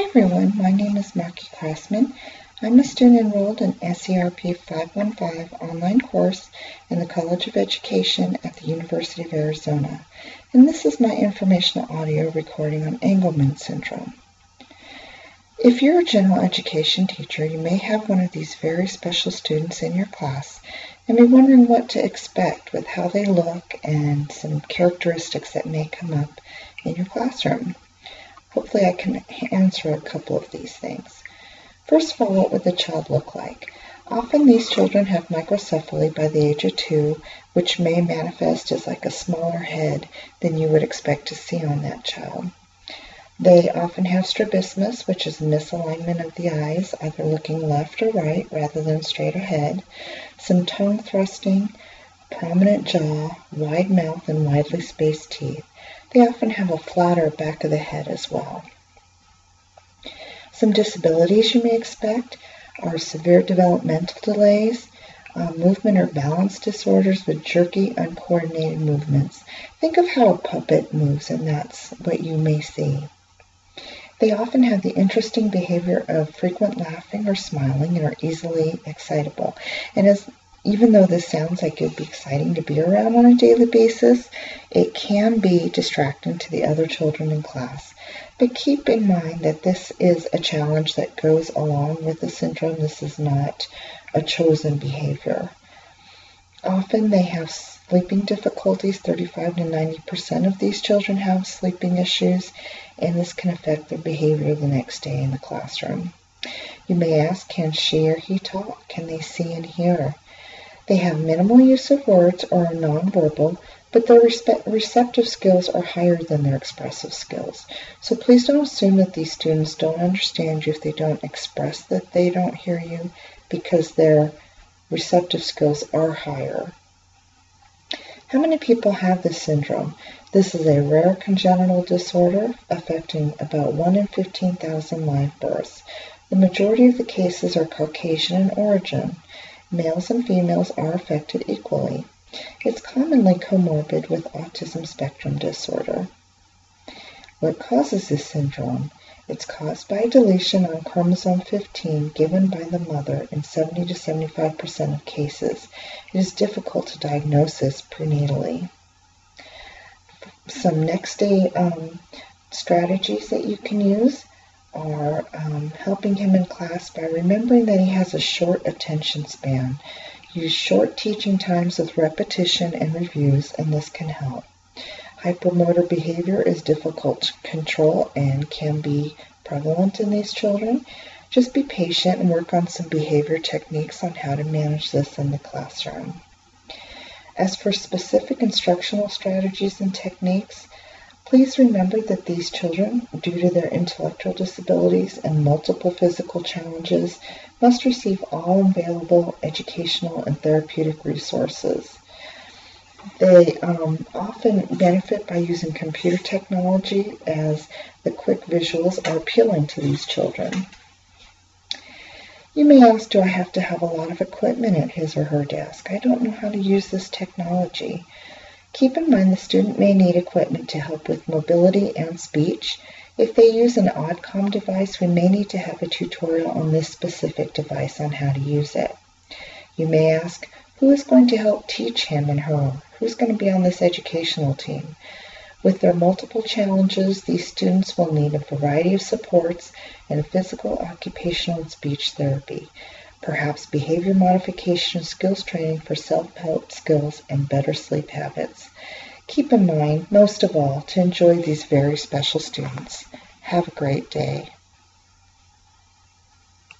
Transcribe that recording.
Hi everyone, my name is Marky Crossman. I'm a student enrolled in SERP 515 online course in the College of Education at the University of Arizona, and this is my informational audio recording on Angelman syndrome. If you're a general education teacher, you may have one of these very special students in your class and be wondering what to expect with how they look and some characteristics that may come up in your classroom. Hopefully I can answer a couple of these things. First of all, what would the child look like? Often these children have microcephaly by the age of two, which may manifest as like a smaller head than you would expect to see on that child. They often have strabismus, which is misalignment of the eyes, either looking left or right rather than straight ahead, some tongue thrusting, prominent jaw, wide mouth, and widely spaced teeth. They often have a flatter back of the head as well. Some disabilities you may expect are severe developmental delays, uh, movement or balance disorders with jerky, uncoordinated movements. Think of how a puppet moves, and that's what you may see. They often have the interesting behavior of frequent laughing or smiling and are easily excitable. And as even though this sounds like it would be exciting to be around on a daily basis, it can be distracting to the other children in class. But keep in mind that this is a challenge that goes along with the syndrome. This is not a chosen behavior. Often they have sleeping difficulties. 35 to 90% of these children have sleeping issues, and this can affect their behavior the next day in the classroom. You may ask, can she or he talk? Can they see and hear? They have minimal use of words or are nonverbal, but their receptive skills are higher than their expressive skills. So please don't assume that these students don't understand you if they don't express that they don't hear you because their receptive skills are higher. How many people have this syndrome? This is a rare congenital disorder affecting about 1 in 15,000 live births. The majority of the cases are Caucasian in origin. Males and females are affected equally. It's commonly comorbid with autism spectrum disorder. What causes this syndrome? It's caused by a deletion on chromosome 15 given by the mother in 70 to 75% of cases. It is difficult to diagnose this prenatally. Some next day um, strategies that you can use are um, helping him in class by remembering that he has a short attention span. Use short teaching times with repetition and reviews, and this can help. Hypermotor behavior is difficult to control and can be prevalent in these children. Just be patient and work on some behavior techniques on how to manage this in the classroom. As for specific instructional strategies and techniques, Please remember that these children, due to their intellectual disabilities and multiple physical challenges, must receive all available educational and therapeutic resources. They um, often benefit by using computer technology as the quick visuals are appealing to these children. You may ask, do I have to have a lot of equipment at his or her desk? I don't know how to use this technology. Keep in mind the student may need equipment to help with mobility and speech. If they use an ODCOM device, we may need to have a tutorial on this specific device on how to use it. You may ask, who is going to help teach him and her? Who's going to be on this educational team? With their multiple challenges, these students will need a variety of supports and physical, occupational, and speech therapy perhaps behavior modification skills training for self-help skills and better sleep habits. Keep in mind, most of all, to enjoy these very special students. Have a great day.